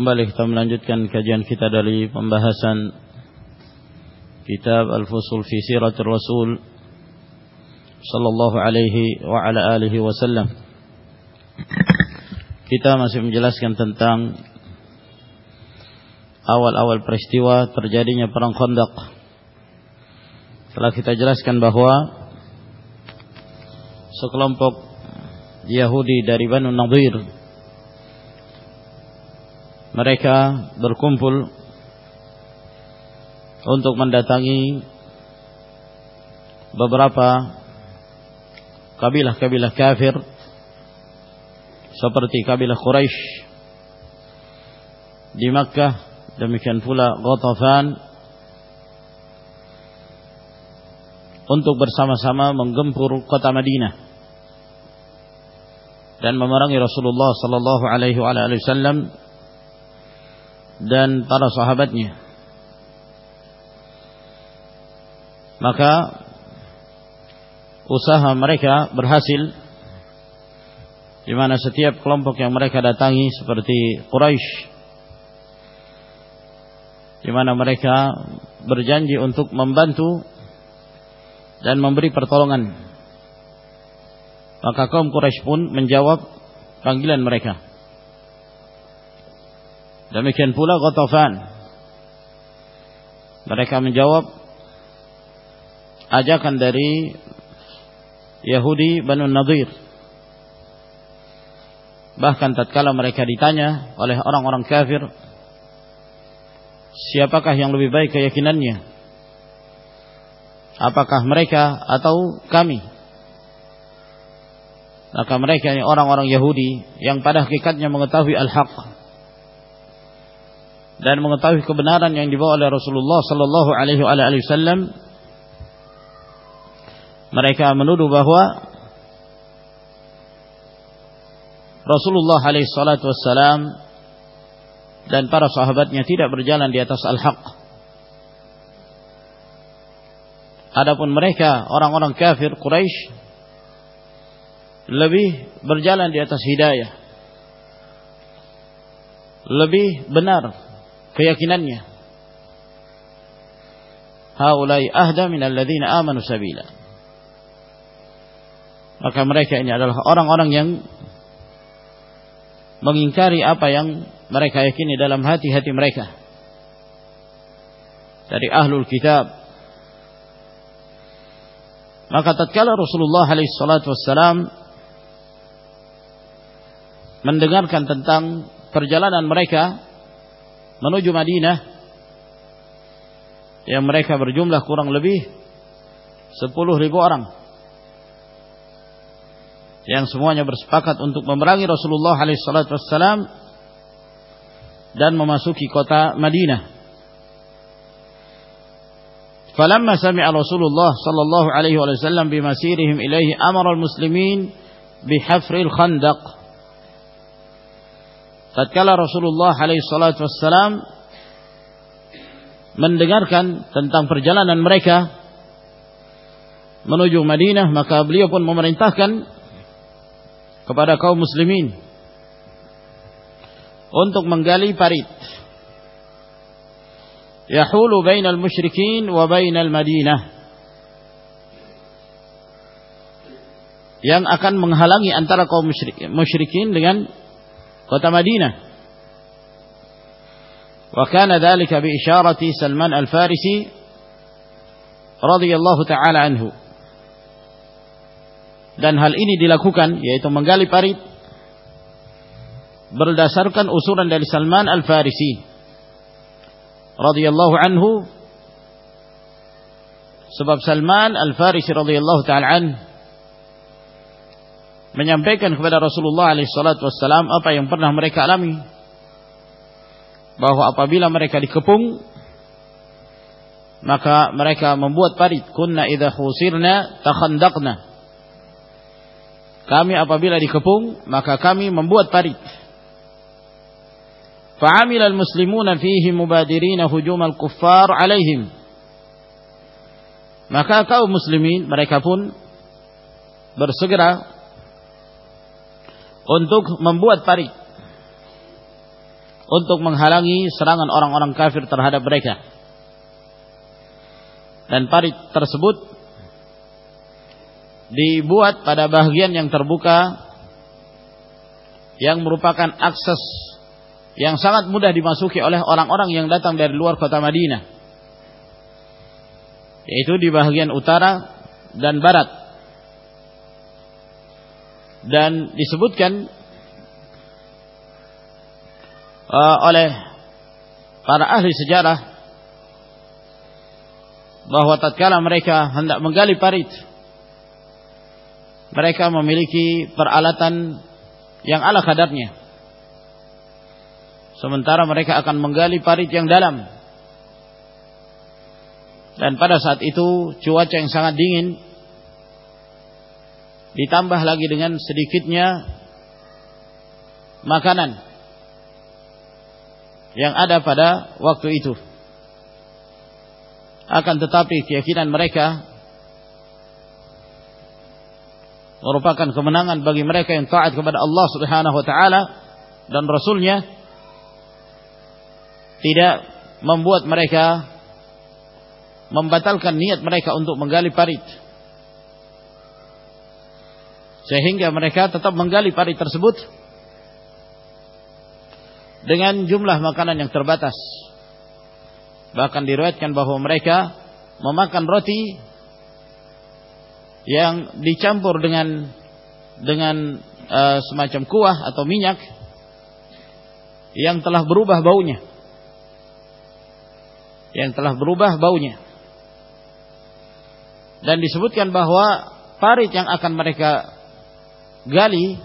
Kembali kita melanjutkan kajian kita dari pembahasan kitab Al-Fusul fi Siratul Rasul sallallahu alaihi wa ala alihi wasallam. Kita masih menjelaskan tentang awal-awal peristiwa terjadinya perang Khandaq. Setelah kita jelaskan bahwa sekelompok Yahudi dari Banu Nadir mereka berkumpul untuk mendatangi beberapa kabilah-kabilah kafir seperti kabilah Quraisy di Makkah demikian pula Ghatafan untuk bersama-sama menggempur kota Madinah dan memerangi Rasulullah sallallahu alaihi wasallam dan para sahabatnya. Maka usaha mereka berhasil di mana setiap kelompok yang mereka datangi seperti Quraisy di mana mereka berjanji untuk membantu dan memberi pertolongan. Maka kaum Quraisy pun menjawab panggilan mereka. Demikian pula Ghatafan. Mereka menjawab ajakan dari Yahudi Banu Nadir. Bahkan tatkala mereka ditanya oleh orang-orang kafir, siapakah yang lebih baik keyakinannya? Apakah mereka atau kami? Maka mereka orang-orang Yahudi yang pada hakikatnya mengetahui al-haq dan mengetahui kebenaran yang dibawa oleh Rasulullah sallallahu alaihi wasallam mereka menuduh bahwa Rasulullah alaihi salatu wassalam dan para sahabatnya tidak berjalan di atas al-haq. Adapun mereka orang-orang kafir Quraisy lebih berjalan di atas hidayah. Lebih benar keyakinannya. Haulai ahda min alladzina amanu sabila. Maka mereka ini adalah orang-orang yang mengingkari apa yang mereka yakini dalam hati-hati mereka. Dari ahlul kitab. Maka tatkala Rasulullah alaihi mendengarkan tentang perjalanan mereka menuju Madinah yang mereka berjumlah kurang lebih 10 ribu orang yang semuanya bersepakat untuk memerangi Rasulullah SAW dan memasuki kota Madinah. فلما سمع رسول الله صلى الله عليه وسلم بمسيرهم إليه أمر المسلمين بحفر الخندق tatkala Rasulullah alaihi wassalam mendengarkan tentang perjalanan mereka menuju Madinah maka beliau pun memerintahkan kepada kaum muslimin untuk menggali parit. Yahulu bainal musyrikin wa bainal Madinah. Yang akan menghalangi antara kaum musyrikin dengan kota Madinah. Kana dhalika bi isyarati Salman Al-Farisi radhiyallahu taala anhu. Dan hal ini dilakukan yaitu menggali parit berdasarkan usulan dari Salman Al-Farisi radhiyallahu anhu sebab Salman Al-Farisi radhiyallahu taala anhu menyampaikan kepada Rasulullah SAW apa yang pernah mereka alami. Bahwa apabila mereka dikepung maka mereka membuat parit kunna idza khusirna takhandaqna kami apabila dikepung maka kami membuat parit. Fa'amila al-muslimuna fihi mubadirina hujum al-kuffar alaihim. Maka kaum muslimin mereka pun bersegera untuk membuat parit. Untuk menghalangi serangan orang-orang kafir terhadap mereka. Dan parit tersebut dibuat pada bagian yang terbuka yang merupakan akses yang sangat mudah dimasuki oleh orang-orang yang datang dari luar kota Madinah. Yaitu di bagian utara dan barat dan disebutkan uh, oleh para ahli sejarah bahwa tatkala mereka hendak menggali parit mereka memiliki peralatan yang ala kadarnya. Sementara mereka akan menggali parit yang dalam. Dan pada saat itu cuaca yang sangat dingin ditambah lagi dengan sedikitnya makanan yang ada pada waktu itu. Akan tetapi keyakinan mereka merupakan kemenangan bagi mereka yang taat kepada Allah Subhanahu wa taala dan rasulnya tidak membuat mereka membatalkan niat mereka untuk menggali parit sehingga mereka tetap menggali parit tersebut dengan jumlah makanan yang terbatas Bahkan diriwayatkan bahwa mereka memakan roti yang dicampur dengan dengan uh, semacam kuah atau minyak yang telah berubah baunya. Yang telah berubah baunya. Dan disebutkan bahwa parit yang akan mereka gali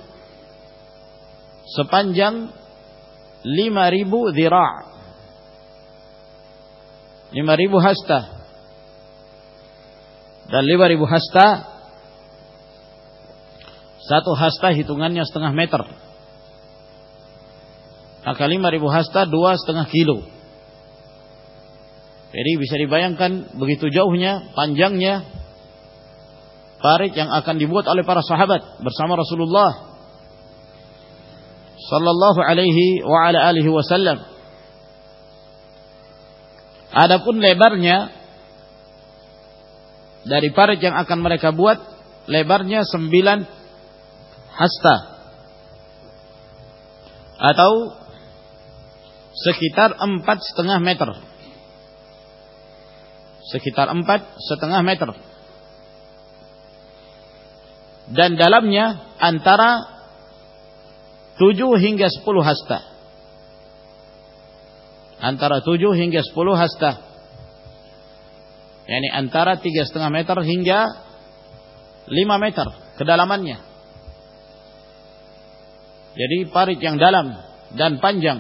sepanjang 5000 dhira' lima ribu hasta. Dan lima ribu hasta satu hasta hitungannya setengah meter. Maka lima ribu hasta dua setengah kilo. Jadi bisa dibayangkan begitu jauhnya panjangnya parit yang akan dibuat oleh para sahabat bersama Rasulullah sallallahu alaihi wa ala alihi wasallam. Adapun lebarnya dari parit yang akan mereka buat lebarnya sembilan hasta atau sekitar empat setengah meter. Sekitar empat setengah meter dan dalamnya antara tujuh hingga sepuluh hasta antara 7 hingga 10 hasta. Yani antara tiga setengah meter hingga 5 meter kedalamannya. Jadi parit yang dalam dan panjang.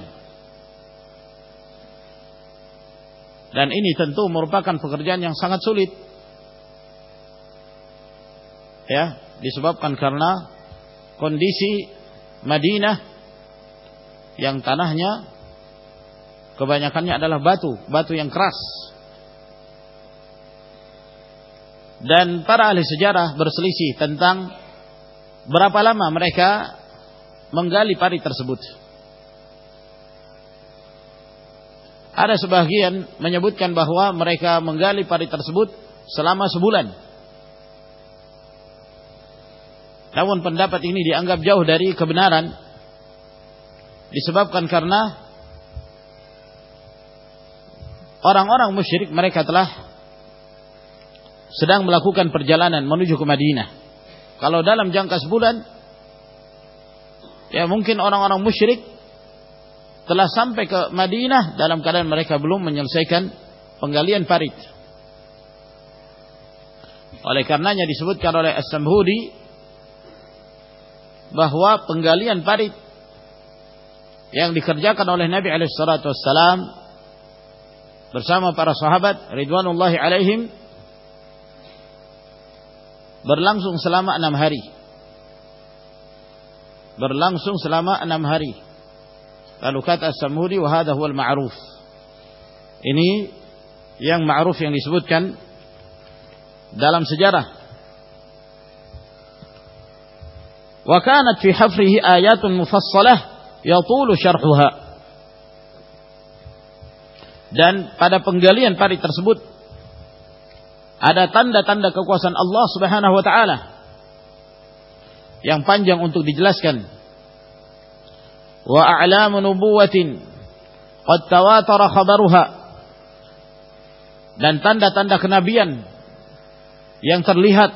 Dan ini tentu merupakan pekerjaan yang sangat sulit. Ya, disebabkan karena kondisi Madinah yang tanahnya Kebanyakannya adalah batu, batu yang keras. Dan para ahli sejarah berselisih tentang berapa lama mereka menggali parit tersebut. Ada sebagian menyebutkan bahwa mereka menggali parit tersebut selama sebulan. Namun pendapat ini dianggap jauh dari kebenaran disebabkan karena orang-orang musyrik mereka telah sedang melakukan perjalanan menuju ke Madinah. Kalau dalam jangka sebulan, ya mungkin orang-orang musyrik telah sampai ke Madinah dalam keadaan mereka belum menyelesaikan penggalian parit. Oleh karenanya disebutkan oleh As-Samhudi bahwa penggalian parit yang dikerjakan oleh Nabi alaihi salatu wassalam bersama para sahabat ridwanullahi alaihim berlangsung selama enam hari. Berlangsung selama enam hari. Lalu kata Samudi wa hadha huwal ma'ruf. Ini yang ma'ruf yang disebutkan dalam sejarah. Wa kanat fi hafrihi ayatun mufassalah yatulu syarhuha. Dan pada penggalian parit tersebut ada tanda-tanda kekuasaan Allah Subhanahu wa taala yang panjang untuk dijelaskan. Wa a'lamu nubuwatin qad tawatara khabaruha dan tanda-tanda kenabian yang terlihat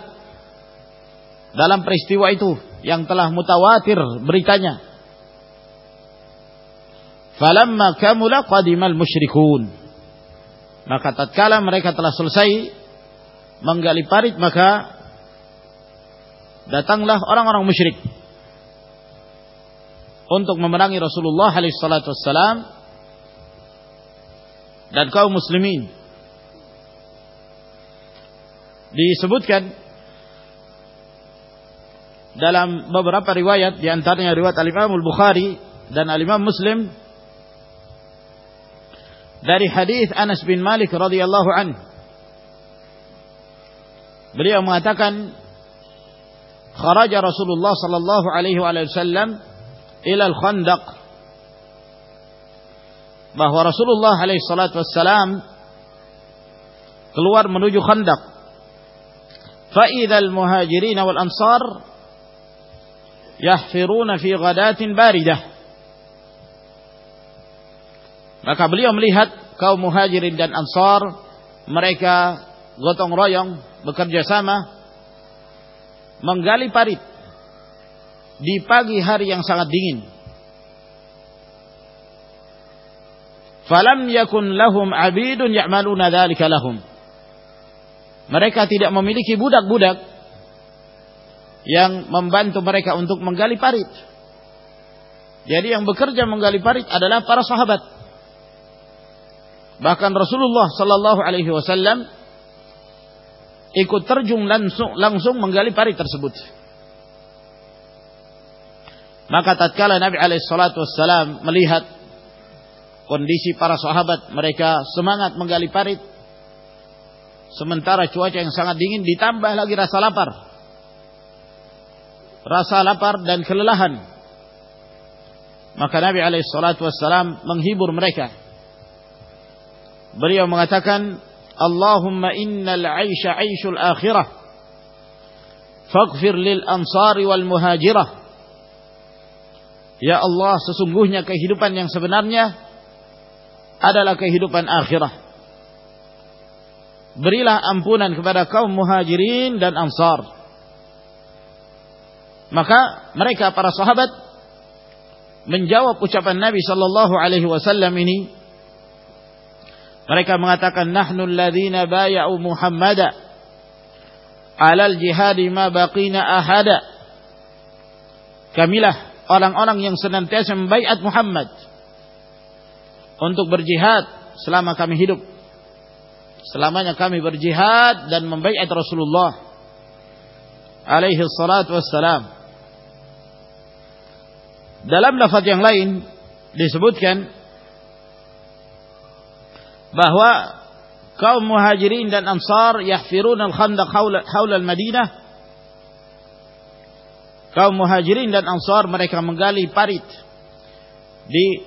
dalam peristiwa itu yang telah mutawatir beritanya Falamma kamula qadimal musyrikun. Maka tatkala mereka telah selesai menggali parit maka datanglah orang-orang musyrik untuk memerangi Rasulullah alaihi dan kaum muslimin. Disebutkan dalam beberapa riwayat di antaranya riwayat Al-Imam Al-Bukhari dan Al-Imam Muslim dari hadis Anas bin Malik radhiyallahu an. Beliau mengatakan kharaja Rasulullah sallallahu alaihi wasallam ila al-Khandaq bahwa Rasulullah alaihi salatu wassalam keluar menuju Khandaq. Fa idzal muhajirin wal ansar yahfiruna fi ghadatin baridah maka beliau melihat kaum muhajirin dan ansar mereka gotong royong bekerja sama menggali parit di pagi hari yang sangat dingin. Falam yakun lahum abidun ya'maluna dzalika lahum. Mereka tidak memiliki budak-budak yang membantu mereka untuk menggali parit. Jadi yang bekerja menggali parit adalah para sahabat. Bahkan Rasulullah Sallallahu Alaihi Wasallam ikut terjun langsung, langsung menggali parit tersebut. Maka tatkala Nabi Alaihi Wasallam melihat kondisi para sahabat mereka semangat menggali parit, sementara cuaca yang sangat dingin ditambah lagi rasa lapar, rasa lapar dan kelelahan. Maka Nabi Alaihi Wasallam menghibur mereka Beliau mengatakan, Allahumma innal aisha aishul akhirah. Faghfir lil ansari wal muhajirah. Ya Allah, sesungguhnya kehidupan yang sebenarnya adalah kehidupan akhirah. Berilah ampunan kepada kaum muhajirin dan ansar. Maka mereka para sahabat menjawab ucapan Nabi sallallahu alaihi wasallam ini mereka mengatakan nahnu alladhina bay'u Muhammada alal jihadi ma baqina ahada. Kamilah orang-orang yang senantiasa membaiat Muhammad untuk berjihad selama kami hidup. Selamanya kami berjihad dan membaiat Rasulullah alaihi salatu wassalam. Dalam lafaz yang lain disebutkan bahwa kaum muhajirin dan ansar yahfirun al-khandaq haula al-Madinah. Kaum muhajirin dan ansar mereka menggali parit di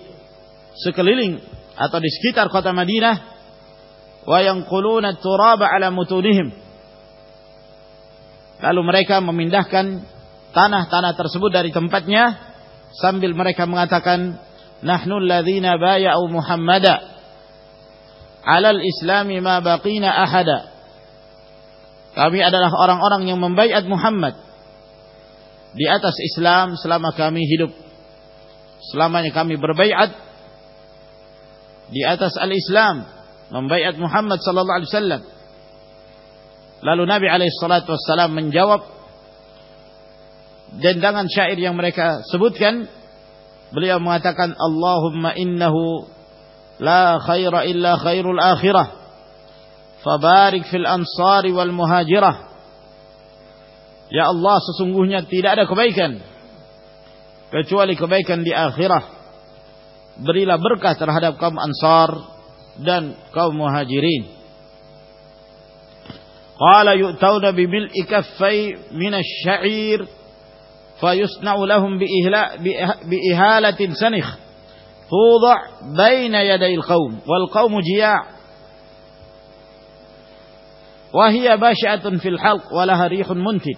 sekeliling atau di sekitar kota Madinah. Wa yanquluna turaba ala mutunihim. Lalu mereka memindahkan tanah-tanah tersebut dari tempatnya sambil mereka mengatakan nahnu alladhina bay'u Muhammada alal islami ma baqina ahada. Kami adalah orang-orang yang membaiat Muhammad di atas Islam selama kami hidup. Selamanya kami berbaiat di atas al-Islam, membaiat Muhammad sallallahu alaihi wasallam. Lalu Nabi alaihi salatu wasallam menjawab dendangan syair yang mereka sebutkan beliau mengatakan Allahumma innahu la khaira illa khairul akhirah. Fabarik fil ansari wal muhajirah. Ya Allah sesungguhnya tidak ada kebaikan kecuali kebaikan di akhirat berilah berkah terhadap kaum ansar dan kaum muhajirin. Qala yu'tauna bi mil'i kaffai min asy-sya'ir fayusna'u lahum bi ihla bi ihalatin sanikh tuḍa' baina yaday al-qaum wal qaum jiya' wa hiya bashi'atun fil halq wa laha rihun muntid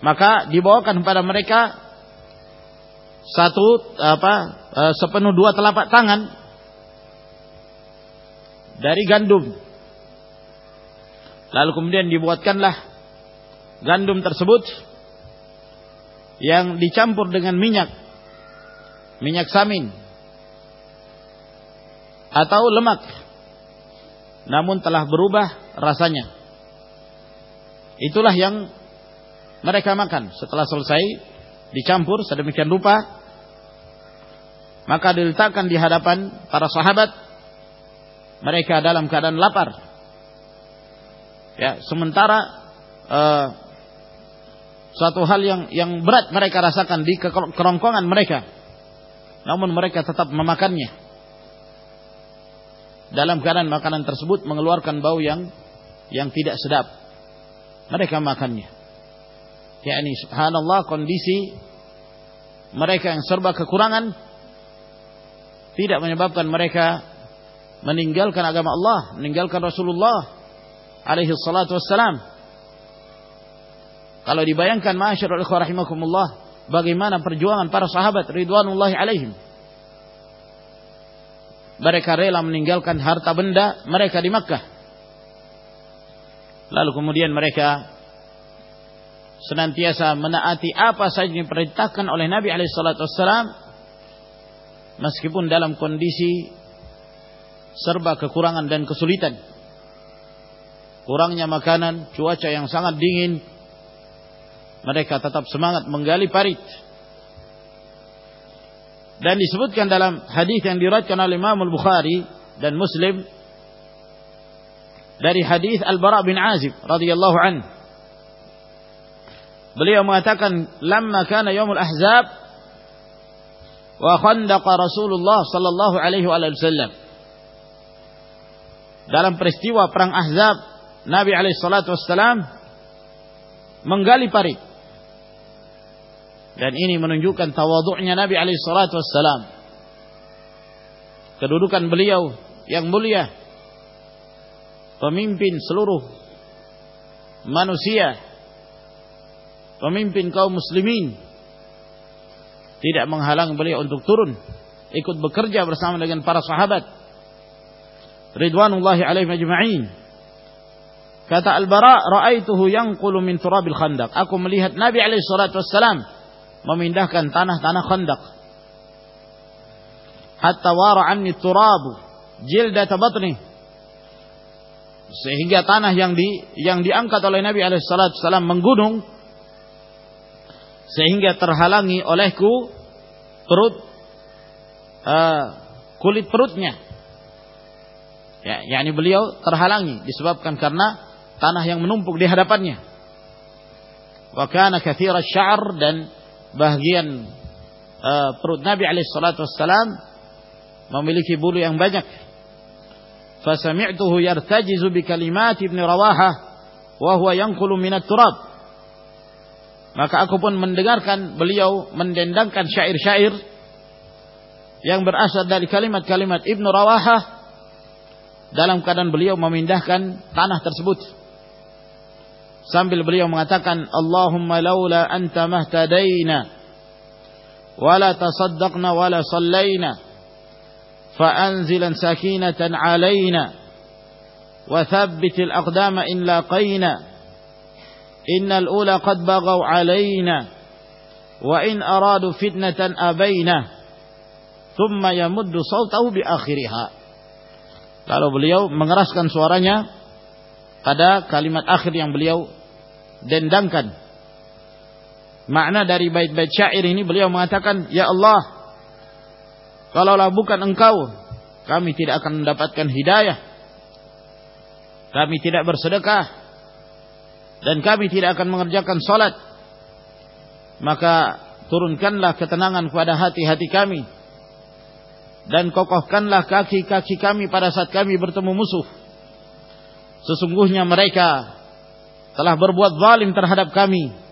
maka dibawakan kepada mereka satu apa e, sepenuh dua telapak tangan dari gandum. Lalu kemudian dibuatkanlah gandum tersebut yang dicampur dengan minyak minyak samin atau lemak namun telah berubah rasanya. Itulah yang mereka makan. Setelah selesai dicampur sedemikian rupa maka diletakkan di hadapan para sahabat mereka dalam keadaan lapar. Ya, sementara uh, suatu hal yang yang berat mereka rasakan di kerongkongan mereka. Namun mereka tetap memakannya. Dalam keadaan makanan tersebut mengeluarkan bau yang yang tidak sedap. Mereka makannya yakni subhanallah kondisi mereka yang serba kekurangan tidak menyebabkan mereka meninggalkan agama Allah, meninggalkan Rasulullah alaihi salatu wassalam. Kalau dibayangkan masyarul ikhwah rahimakumullah bagaimana perjuangan para sahabat ridwanullahi alaihim. Mereka rela meninggalkan harta benda mereka di Makkah. Lalu kemudian mereka senantiasa menaati apa saja yang diperintahkan oleh Nabi Alaihissalam meskipun dalam kondisi serba kekurangan dan kesulitan kurangnya makanan cuaca yang sangat dingin mereka tetap semangat menggali parit dan disebutkan dalam hadis yang diriwayatkan oleh Imam Al-Bukhari dan Muslim dari hadis Al-Bara bin Azib radhiyallahu anhu Beliau mengatakan lamma kana yaumul ahzab wa khandaqa Rasulullah sallallahu alaihi wasallam. Dalam peristiwa perang Ahzab, Nabi alaihi salatu wasallam menggali parit. Dan ini menunjukkan tawadhu'nya Nabi wasallam. Kedudukan beliau yang mulia. Pemimpin seluruh manusia. Pemimpin kaum muslimin. Tidak menghalang beliau untuk turun. Ikut bekerja bersama dengan para sahabat. Ridwanullahi alaihi majma'in kata al-bara ra'aituhu yanqulu min turabil khandaq. Aku melihat nabi alaihi salatu wassalam memindahkan tanah-tanah khandaq hatta wara anni turabu jildat batni sehingga tanah yang di yang diangkat oleh Nabi alaihi salatu menggunung sehingga terhalangi olehku perut uh, kulit perutnya. Ya, yakni beliau terhalangi disebabkan karena tanah yang menumpuk di hadapannya. Wa kana sya'r dan bagian uh, perut Nabi alaihi salatu wassalam memiliki bulu yang banyak. Fasami'tuhu yartajizu bi kalimat Ibn Rawahah wa huwa yanqulu min at-turab. Maka aku pun mendengarkan beliau mendendangkan syair-syair yang berasal dari kalimat-kalimat Ibnu Rawahah dalam keadaan beliau memindahkan tanah tersebut. Sambil beliau mengatakan, Allahumma laula anta mahtadaina wala tasaddaqna wala sallaina fa'anzilan sakinatan alaina wa thabbitil aqdama in laqaina innal ula qad baghaw alaina wa in aradu fitnatan abaina thumma yamuddu sautahu bi akhiriha lalu beliau mengeraskan suaranya pada kalimat akhir yang beliau dendangkan makna dari bait-bait syair ini beliau mengatakan, "Ya Allah, kalaulah bukan Engkau, kami tidak akan mendapatkan hidayah. Kami tidak bersedekah dan kami tidak akan mengerjakan salat. Maka turunkanlah ketenangan kepada hati-hati kami dan kokohkanlah kaki-kaki kami pada saat kami bertemu musuh. Sesungguhnya mereka telah berbuat zalim terhadap kami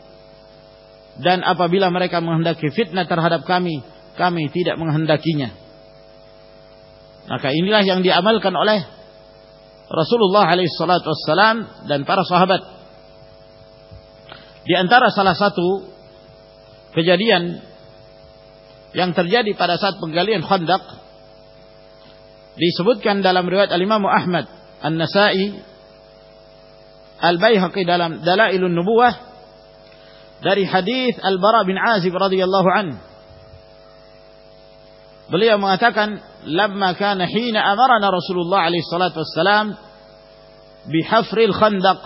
dan apabila mereka menghendaki fitnah terhadap kami, kami tidak menghendakinya. Maka inilah yang diamalkan oleh Rasulullah SAW dan para sahabat. Di antara salah satu kejadian yang terjadi pada saat penggalian Khandaq disebutkan dalam riwayat Al-Imam Ahmad, An-Nasa'i, Al-Baihaqi dalam Dalailun Nubuwah dari hadis Al-Bara bin Azib radhiyallahu an. Beliau mengatakan, "Lamma kana hina amarana Rasulullah alaihi salatu wassalam bihafril khandaq."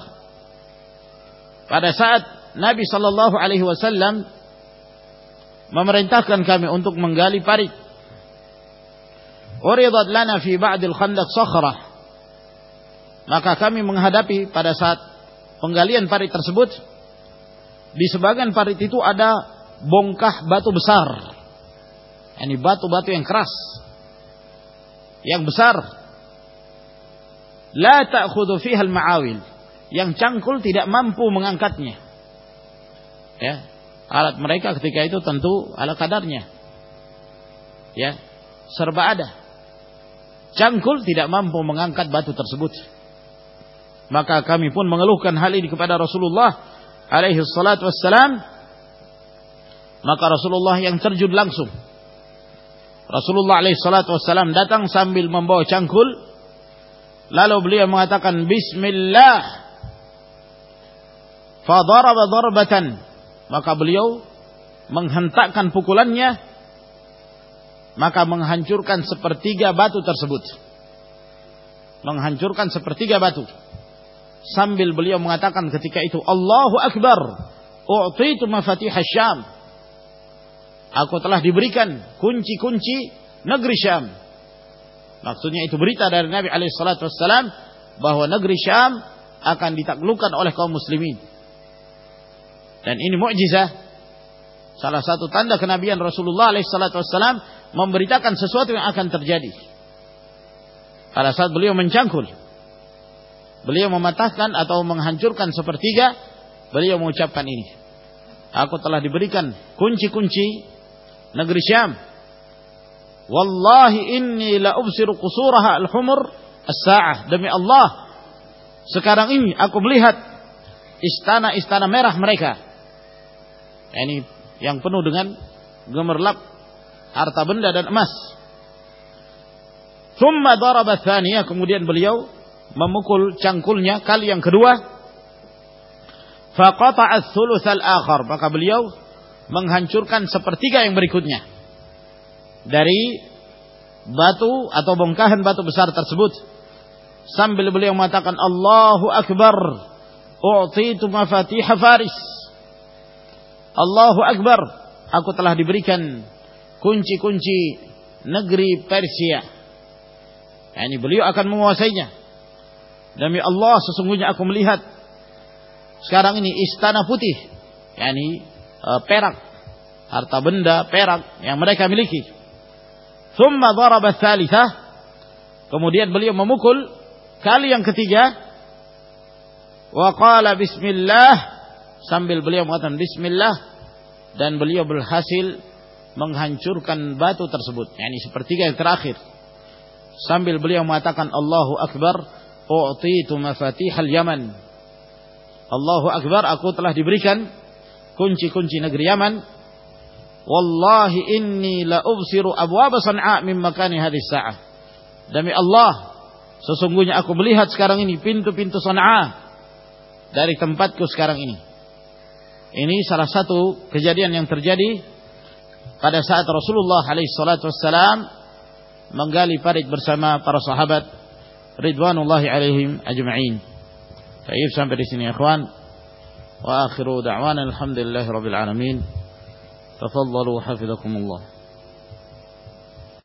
Pada saat Nabi sallallahu alaihi wasallam memerintahkan kami untuk menggali parit. Uridat lana fi ba'dil khandaq sakhrah. Maka kami menghadapi pada saat penggalian parit tersebut di sebagian parit itu ada bongkah batu besar. Ini batu-batu yang keras. Yang besar. La ta'khudhu fiha al-ma'awil. Yang cangkul tidak mampu mengangkatnya. Ya. Alat mereka ketika itu tentu ala kadarnya. Ya. Serba ada. Cangkul tidak mampu mengangkat batu tersebut. Maka kami pun mengeluhkan hal ini kepada Rasulullah alaihi salatu wassalam. Maka Rasulullah yang terjun langsung. Rasulullah alaihi salatu wassalam datang sambil membawa cangkul. Lalu beliau mengatakan bismillah. Fadaraba darbatan. Maka beliau menghentakkan pukulannya. Maka menghancurkan sepertiga batu tersebut. Menghancurkan sepertiga batu sambil beliau mengatakan ketika itu Allahu Akbar u'titu mafatih Syam. Aku telah diberikan kunci-kunci negeri Syam. Maksudnya itu berita dari Nabi alaihi salatu wassalam bahwa negeri Syam akan ditaklukkan oleh kaum muslimin. Dan ini mukjizah salah satu tanda kenabian Rasulullah alaihi salatu wassalam memberitakan sesuatu yang akan terjadi. Pada saat beliau mencangkul beliau mematahkan atau menghancurkan sepertiga, beliau mengucapkan ini. Aku telah diberikan kunci-kunci negeri Syam. Wallahi inni la ubsiru qusuraha al-humur as-sa'ah. Demi Allah, sekarang ini aku melihat istana-istana merah mereka. Ini yang penuh dengan gemerlap harta benda dan emas. Thumma daraba thaniyah, kemudian beliau memukul cangkulnya kali yang kedua. Faqata'a akhar maka beliau menghancurkan sepertiga yang berikutnya. Dari batu atau bongkahan batu besar tersebut. Sambil beliau mengatakan Allahu akbar. U'titu mafatih faris. Allahu akbar. Aku telah diberikan kunci-kunci negeri Persia. Ini beliau akan menguasainya Demi Allah sesungguhnya aku melihat sekarang ini istana putih, yakni e, perak, harta benda perak yang mereka miliki. Thumma daraba kemudian beliau memukul kali yang ketiga wa qala bismillah sambil beliau mengatakan bismillah dan beliau berhasil menghancurkan batu tersebut, yakni sepertiga yang terakhir. Sambil beliau mengatakan Allahu Akbar, u'titu mafatihal Yaman. Allahu akbar, aku telah diberikan kunci-kunci negeri Yaman. Wallahi inni la ubsiru abwab San'a min makani hadis sa'ah. Demi Allah, sesungguhnya aku melihat sekarang ini pintu-pintu San'a dari tempatku sekarang ini. Ini salah satu kejadian yang terjadi pada saat Rasulullah alaihi salatu wassalam menggali parit bersama para sahabat ridwanullahi alaihim ajma'in. Baik sampai di sini ya ikhwan. وآخر دعوانا الحمد لله رب العالمين تفضلوا حفظكم الله